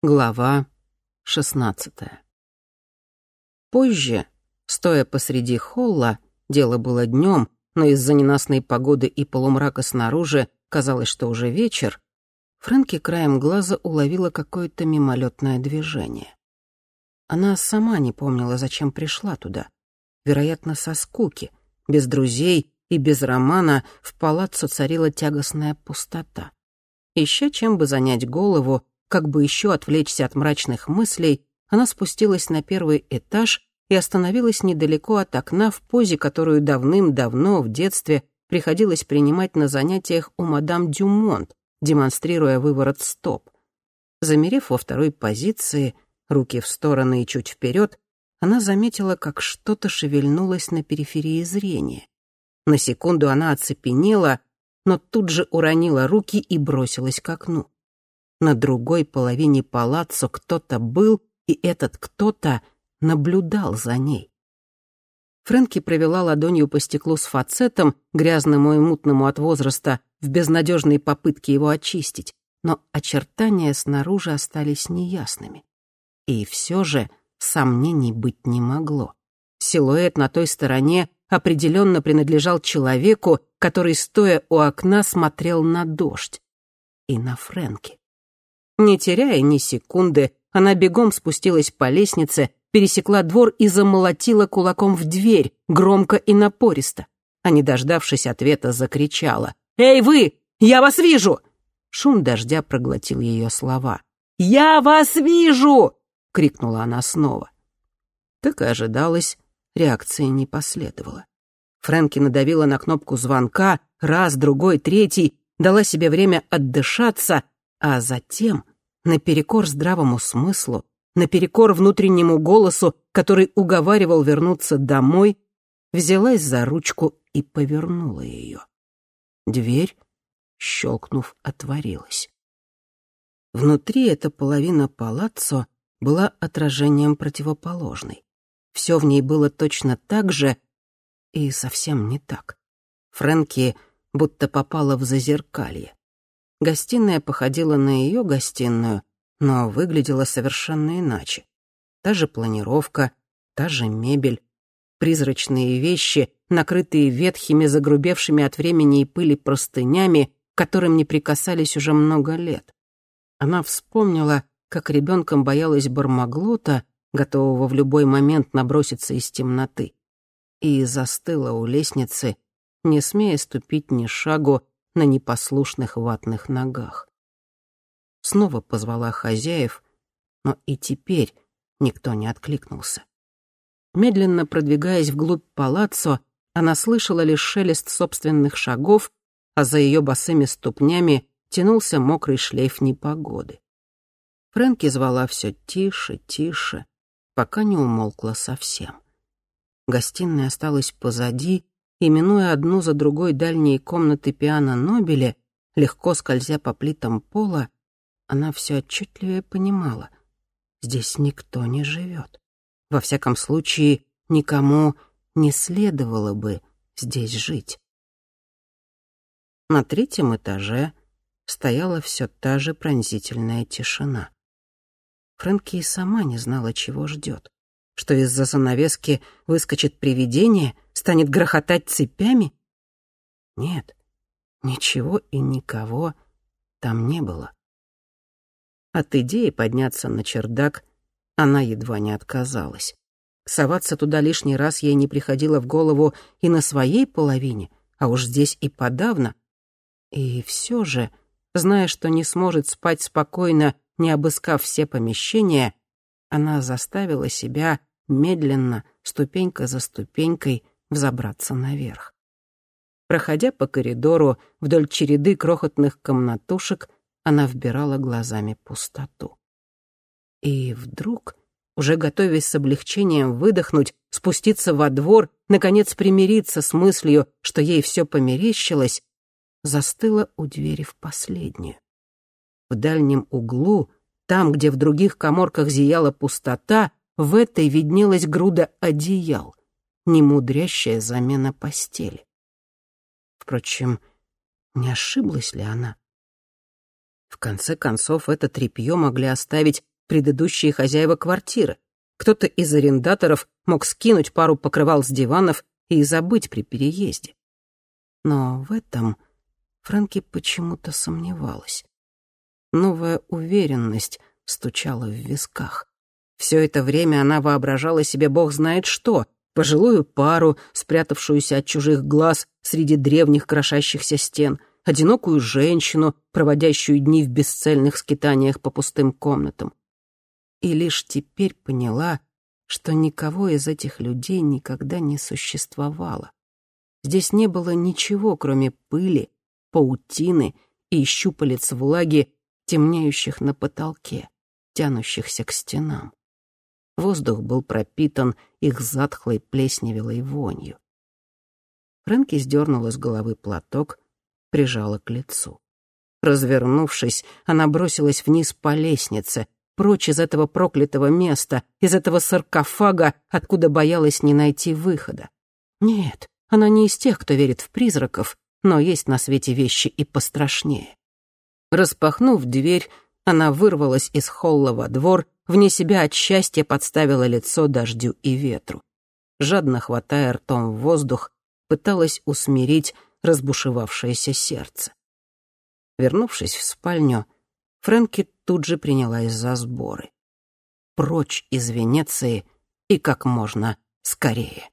Глава шестнадцатая. Позже, стоя посреди холла, дело было днем, но из-за ненастной погоды и полумрака снаружи казалось, что уже вечер, Фрэнки краем глаза уловила какое-то мимолетное движение. Она сама не помнила, зачем пришла туда. Вероятно, со скуки. Без друзей и без романа в палаццо царила тягостная пустота. Ища чем бы занять голову, как бы еще отвлечься от мрачных мыслей, она спустилась на первый этаж и остановилась недалеко от окна в позе, которую давным-давно в детстве приходилось принимать на занятиях у мадам Дюмонт, демонстрируя выворот стоп. Замерев во второй позиции, руки в стороны и чуть вперед, она заметила, как что-то шевельнулось на периферии зрения. На секунду она оцепенела, но тут же уронила руки и бросилась к окну. На другой половине палаццо кто-то был, и этот кто-то наблюдал за ней. Фрэнки провела ладонью по стеклу с фацетом, грязному и мутному от возраста, в безнадежной попытке его очистить, но очертания снаружи остались неясными. И все же сомнений быть не могло. Силуэт на той стороне определенно принадлежал человеку, который, стоя у окна, смотрел на дождь и на Фрэнки. Не теряя ни секунды, она бегом спустилась по лестнице, пересекла двор и замолотила кулаком в дверь, громко и напористо. А не дождавшись ответа, закричала. «Эй, вы! Я вас вижу!» Шум дождя проглотил ее слова. «Я вас вижу!» — крикнула она снова. Как и ожидалось, реакции не последовало. Фрэнки надавила на кнопку звонка, раз, другой, третий, дала себе время отдышаться, а затем, наперекор здравому смыслу, наперекор внутреннему голосу, который уговаривал вернуться домой, взялась за ручку и повернула ее. Дверь, щелкнув, отворилась. Внутри эта половина палаццо была отражением противоположной. Все в ней было точно так же и совсем не так. Фрэнки будто попала в зазеркалье. Гостиная походила на ее гостиную, но выглядела совершенно иначе. Та же планировка, та же мебель, призрачные вещи, накрытые ветхими, загрубевшими от времени и пыли простынями, к которым не прикасались уже много лет. Она вспомнила, как ребенком боялась Бармаглота, готового в любой момент наброситься из темноты, и застыла у лестницы, не смея ступить ни шагу на непослушных ватных ногах. Снова позвала хозяев, но и теперь никто не откликнулся. Медленно продвигаясь вглубь палаццо, она слышала лишь шелест собственных шагов, а за ее босыми ступнями тянулся мокрый шлейф непогоды. Фрэнки звала все тише, тише, пока не умолкла совсем. Гостиная осталась позади, и, минуя одну за другой дальние комнаты пиано Нобеля, легко скользя по плитам пола, она все отчетливее понимала — здесь никто не живет. Во всяком случае, никому не следовало бы здесь жить. На третьем этаже стояла все та же пронзительная тишина. Фрэнки и сама не знала, чего ждет. Что из-за занавески выскочит привидение, станет грохотать цепями? Нет, ничего и никого там не было. От идеи подняться на чердак она едва не отказалась. Соваться туда лишний раз ей не приходило в голову и на своей половине, а уж здесь и подавно. И все же, зная, что не сможет спать спокойно, не обыскав все помещения, она заставила себя медленно, ступенька за ступенькой, взобраться наверх. Проходя по коридору вдоль череды крохотных комнатушек, она вбирала глазами пустоту. И вдруг, уже готовясь с облегчением выдохнуть, спуститься во двор, наконец примириться с мыслью, что ей все померещилось, застыла у двери в последнюю. В дальнем углу, там, где в других коморках зияла пустота, в этой виднелась груда одеял, немудрящая замена постели. Впрочем, не ошиблась ли она? В конце концов, это тряпье могли оставить предыдущие хозяева квартиры. Кто-то из арендаторов мог скинуть пару покрывал с диванов и забыть при переезде. Но в этом Фрэнки почему-то сомневалась. Новая уверенность стучала в висках. Все это время она воображала себе бог знает что, пожилую пару, спрятавшуюся от чужих глаз среди древних крошащихся стен, одинокую женщину, проводящую дни в бесцельных скитаниях по пустым комнатам. И лишь теперь поняла, что никого из этих людей никогда не существовало. Здесь не было ничего, кроме пыли, паутины и щупалец влаги, темнеющих на потолке, тянущихся к стенам. Воздух был пропитан их затхлой плесневелой вонью. Фрэнки сдернула с головы платок, прижала к лицу. Развернувшись, она бросилась вниз по лестнице, прочь из этого проклятого места, из этого саркофага, откуда боялась не найти выхода. Нет, она не из тех, кто верит в призраков, но есть на свете вещи и пострашнее. Распахнув дверь, она вырвалась из холла во двор, вне себя от счастья подставила лицо дождю и ветру. Жадно хватая ртом в воздух, пыталась усмирить разбушевавшееся сердце. Вернувшись в спальню, Фрэнки тут же принялась за сборы. Прочь из Венеции и как можно скорее.